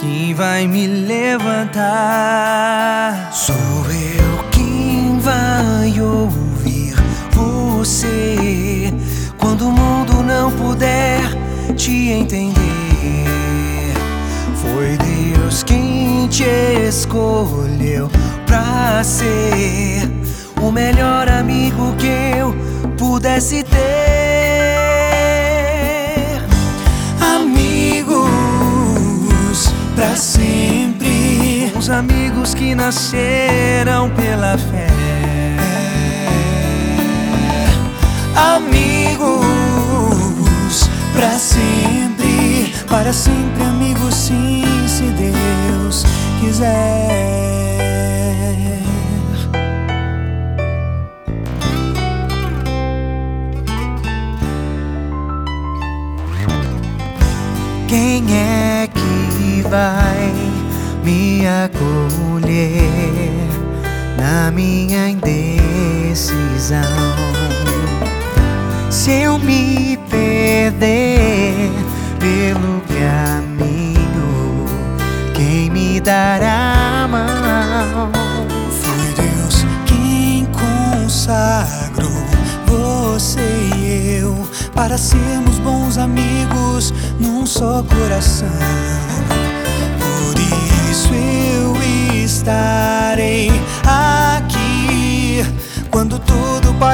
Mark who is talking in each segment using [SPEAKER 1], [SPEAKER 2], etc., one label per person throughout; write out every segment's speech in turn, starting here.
[SPEAKER 1] quem vai me levantar.
[SPEAKER 2] Sou eu quem vai ouvir você quando o mundo não puder te entender. Foi Deus quem te escolheu pra ser o melhor amigo que eu pudesse ter. Pra sempre,
[SPEAKER 1] Os amigos que nasceram pela fé.
[SPEAKER 2] amigos pra sempre, para sempre amigos sim, se Deus quiser. Vai me acolher na minha indecisão? Se eu me perder pelo caminho, quem me dará a mão? Foi Deus quem consagrou você e eu para sermos bons amigos num só coração.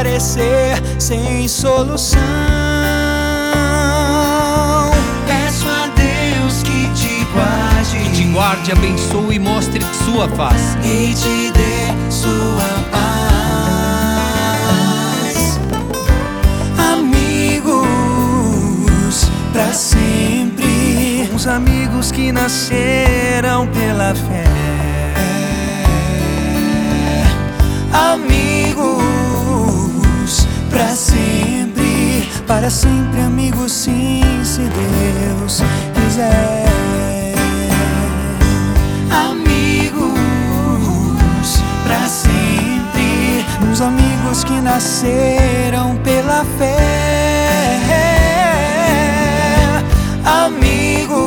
[SPEAKER 2] Parecer sem solução. Peço a Deus que te guarde,
[SPEAKER 3] Que te guarde, abençoe e mostre sua face.
[SPEAKER 2] e te dê sua paz. Amigos pra sempre.
[SPEAKER 1] Os amigos que nasceram pela fé.
[SPEAKER 2] Amigos pra sempre, para sempre amigos sim, se Deus quiser. Amigos pra sempre, uns amigos que nasceram pela fé. Amigos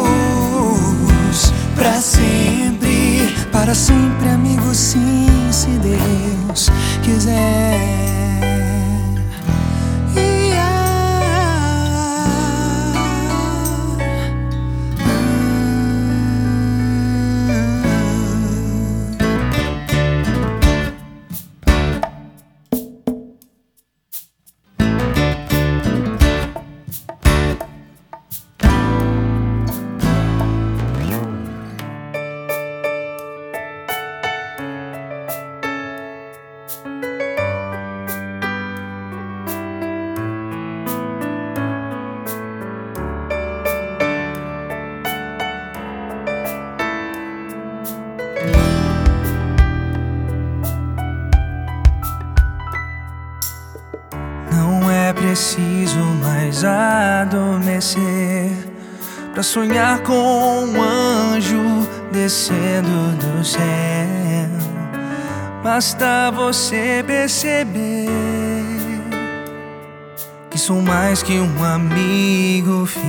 [SPEAKER 2] pra sempre, para sempre amigos sim, se Deus quiser.
[SPEAKER 1] Preciso mais adormecer pra sonhar com um anjo descendo do céu. Basta você perceber que sou mais que um amigo fiel.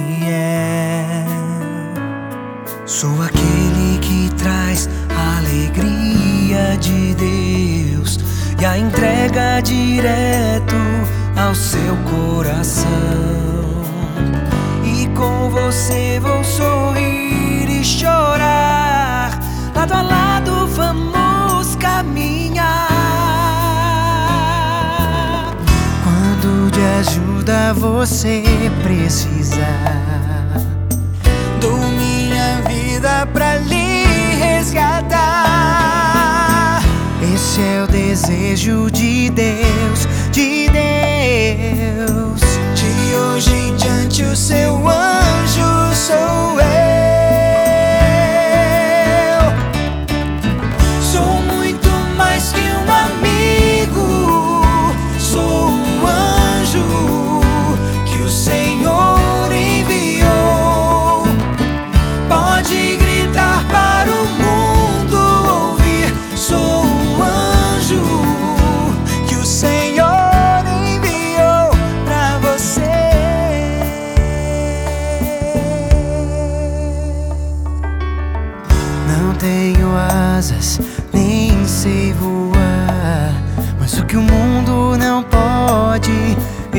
[SPEAKER 2] Sou aquele que traz a alegria de Deus e a entrega direto ao seu coração. E com você vou sorrir e chorar, lado a lado vamos caminhar. Quando de ajuda você precisar dou minha vida pra lhe resgatar. Esse é o desejo de Deus,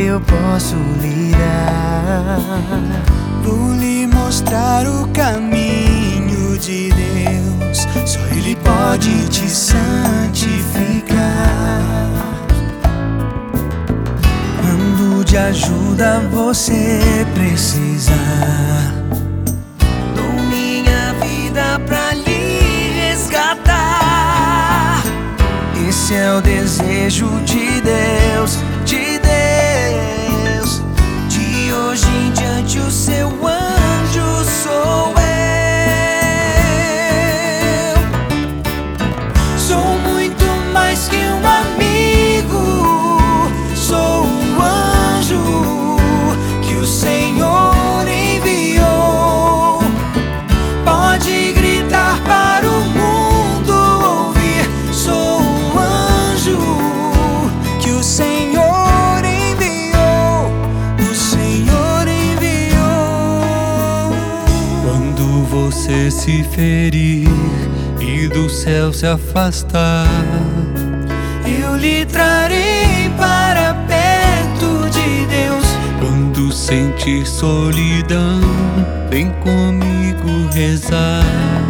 [SPEAKER 2] eu
[SPEAKER 4] posso lhe dar.
[SPEAKER 1] Vou lhe mostrar o caminho de Deus. Só Ele pode te santificar. Quando de ajuda você precisar, dou minha vida pra lhe resgatar. Esse é o desejo de Deus,
[SPEAKER 2] se ferir e do céu se afastar,
[SPEAKER 1] Eu lhe trarei para perto de Deus.
[SPEAKER 2] quando sentir solidão, vem comigo rezar.